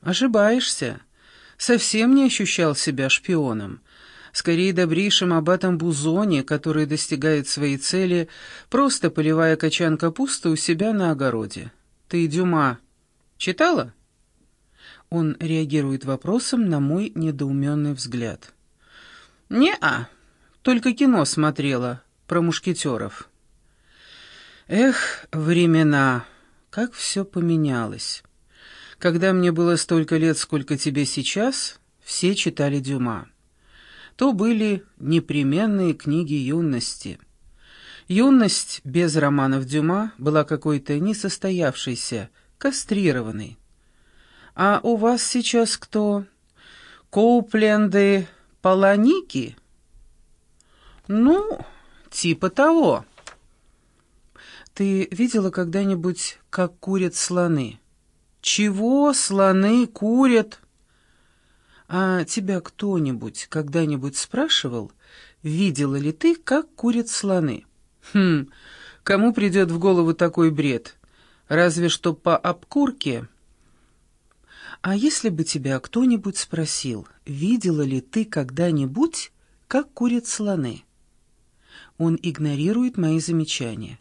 Ошибаешься. Совсем не ощущал себя шпионом. Скорее добрейшим аббатом Бузони, который достигает своей цели, просто поливая качан капусты у себя на огороде. Ты Дюма читала? Он реагирует вопросом на мой недоуменный взгляд. «Не-а, только кино смотрела про мушкетеров». Эх, времена, как все поменялось. Когда мне было столько лет, сколько тебе сейчас, все читали Дюма. То были непременные книги юности. Юность без романов Дюма была какой-то несостоявшейся, кастрированной. А у вас сейчас кто? Коупленды, Паланики? Ну, типа того. Ты видела когда-нибудь, как курят слоны? Чего слоны курят? А тебя кто-нибудь когда-нибудь спрашивал, видела ли ты, как курят слоны? Хм, кому придет в голову такой бред? Разве что по обкурке. А если бы тебя кто-нибудь спросил, видела ли ты когда-нибудь, как курят слоны? Он игнорирует мои замечания.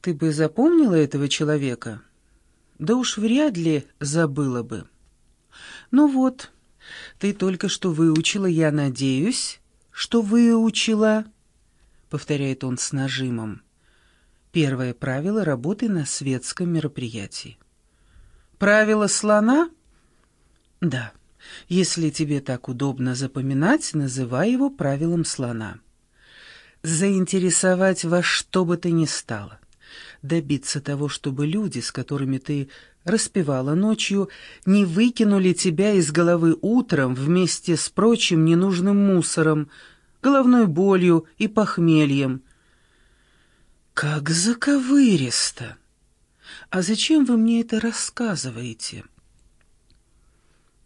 Ты бы запомнила этого человека? Да уж вряд ли забыла бы. Ну вот, ты только что выучила, я надеюсь, что выучила, повторяет он с нажимом. Первое правило работы на светском мероприятии. Правило слона? Да. Если тебе так удобно запоминать, называй его правилом слона. Заинтересовать во что бы то ни стало добиться того, чтобы люди, с которыми ты распевала ночью, не выкинули тебя из головы утром вместе с прочим ненужным мусором, головной болью и похмельем. Как заковыристо! А зачем вы мне это рассказываете?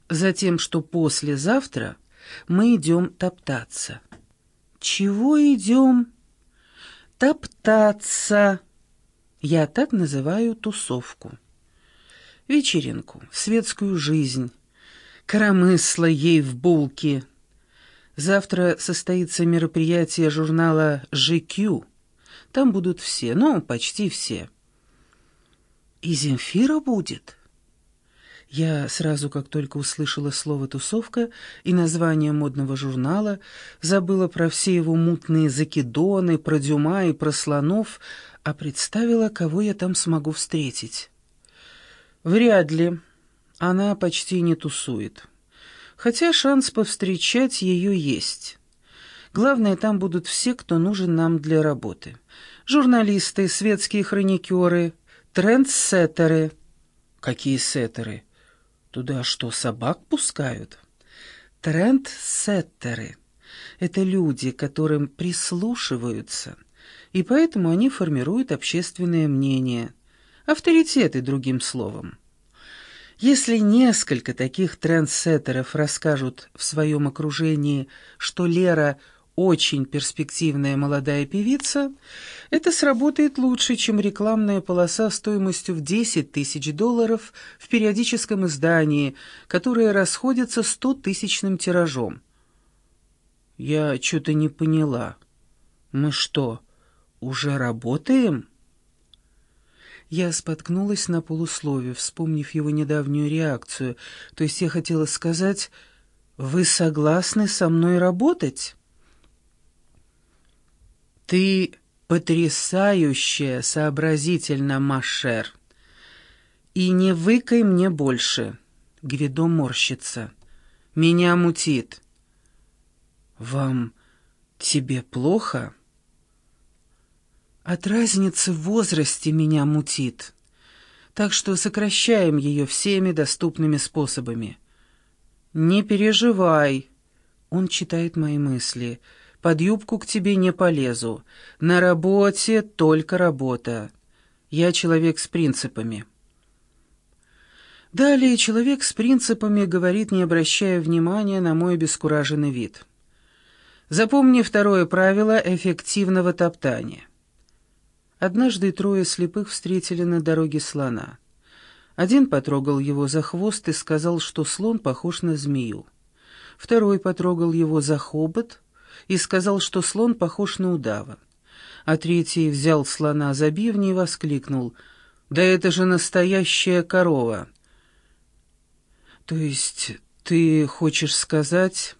Затем, что послезавтра мы идем топтаться. Чего идем? Топтаться. Я так называю тусовку. Вечеринку, светскую жизнь, коромысло ей в булке. Завтра состоится мероприятие журнала «ЖК». Там будут все, ну, почти все. И Земфира будет. Я сразу, как только услышала слово «тусовка» и название модного журнала, забыла про все его мутные закидоны, про Дюма и про слонов, а представила, кого я там смогу встретить. Вряд ли. Она почти не тусует. Хотя шанс повстречать ее есть. Главное, там будут все, кто нужен нам для работы. Журналисты, светские хроникеры, трендсеттеры. Какие сеттеры? Туда что, собак пускают? Трендсеттеры. Это люди, которым прислушиваются – и поэтому они формируют общественное мнение, авторитеты, другим словом. Если несколько таких трендсеттеров расскажут в своем окружении, что Лера очень перспективная молодая певица, это сработает лучше, чем рекламная полоса стоимостью в 10 тысяч долларов в периодическом издании, которое расходится стотысячным тиражом. Я что-то не поняла. Мы что, уже работаем?» Я споткнулась на полуслове, вспомнив его недавнюю реакцию. То есть я хотела сказать, «Вы согласны со мной работать?» «Ты потрясающая, сообразительно, Машер. И не выкай мне больше!» Гвидо морщится. «Меня мутит». «Вам... тебе плохо?» От разницы в возрасте меня мутит, так что сокращаем ее всеми доступными способами. «Не переживай», — он читает мои мысли, — «под юбку к тебе не полезу. На работе только работа. Я человек с принципами». Далее человек с принципами говорит, не обращая внимания на мой обескураженный вид. Запомни второе правило эффективного топтания — Однажды трое слепых встретили на дороге слона. Один потрогал его за хвост и сказал, что слон похож на змею. Второй потрогал его за хобот и сказал, что слон похож на удава. А третий взял слона за бивни и воскликнул, «Да это же настоящая корова!» «То есть ты хочешь сказать...»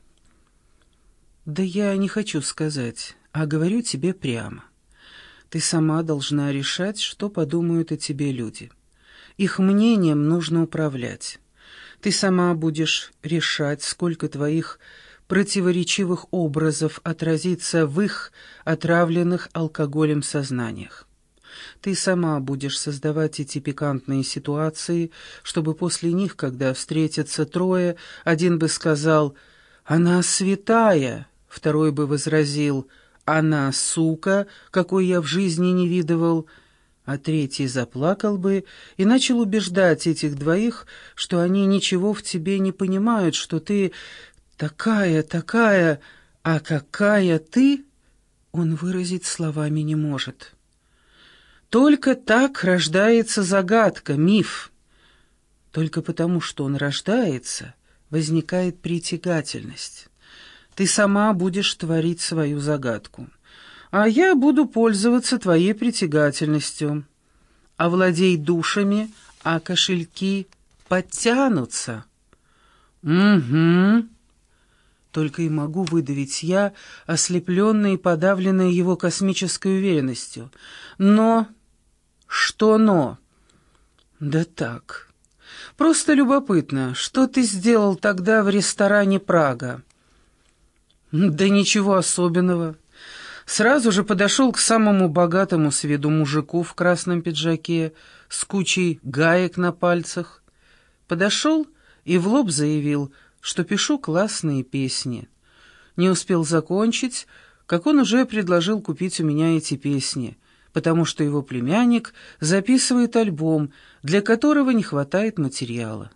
«Да я не хочу сказать, а говорю тебе прямо. Ты сама должна решать, что подумают о тебе люди. Их мнением нужно управлять. Ты сама будешь решать, сколько твоих противоречивых образов отразится в их отравленных алкоголем сознаниях. Ты сама будешь создавать эти пикантные ситуации, чтобы после них, когда встретятся трое, один бы сказал «Она святая», второй бы возразил «Она сука, какой я в жизни не видывал», а третий заплакал бы и начал убеждать этих двоих, что они ничего в тебе не понимают, что ты такая, такая, а какая ты, он выразить словами не может. Только так рождается загадка, миф. Только потому, что он рождается, возникает притягательность. Ты сама будешь творить свою загадку а я буду пользоваться твоей притягательностью. Овладей душами, а кошельки подтянутся. Угу. Только и могу выдавить я, ослепленная и подавленная его космической уверенностью. Но... Что но? Да так. Просто любопытно, что ты сделал тогда в ресторане «Прага»? Да ничего особенного сразу же подошел к самому богатому с виду мужику в красном пиджаке с кучей гаек на пальцах. Подошел и в лоб заявил, что пишу классные песни. Не успел закончить, как он уже предложил купить у меня эти песни, потому что его племянник записывает альбом, для которого не хватает материала.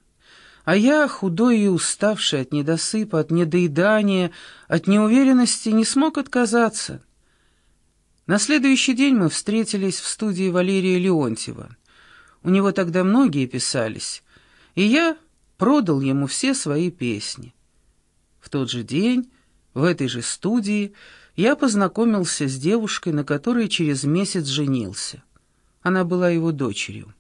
А я, худой и уставший от недосыпа, от недоедания, от неуверенности, не смог отказаться. На следующий день мы встретились в студии Валерия Леонтьева. У него тогда многие писались, и я продал ему все свои песни. В тот же день, в этой же студии, я познакомился с девушкой, на которой через месяц женился. Она была его дочерью.